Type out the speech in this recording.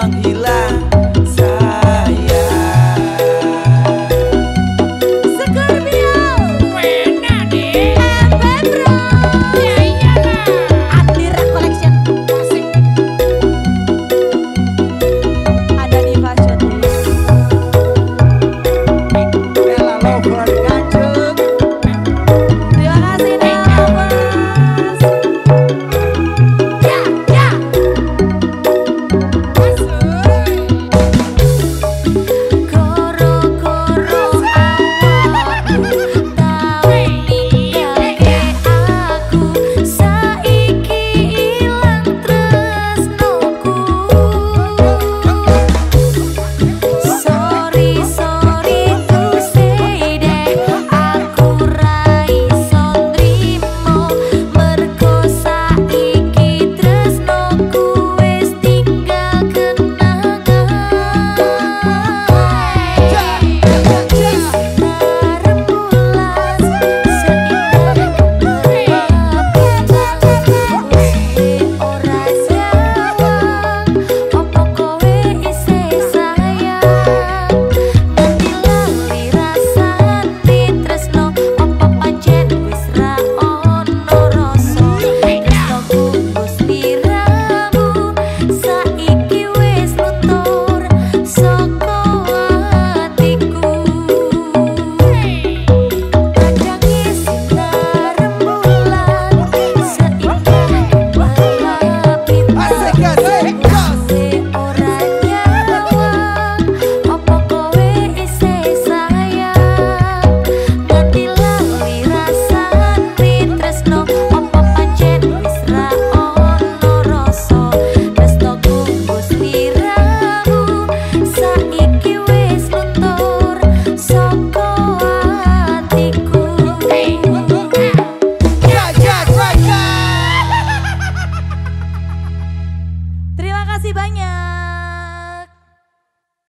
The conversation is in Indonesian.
menghilang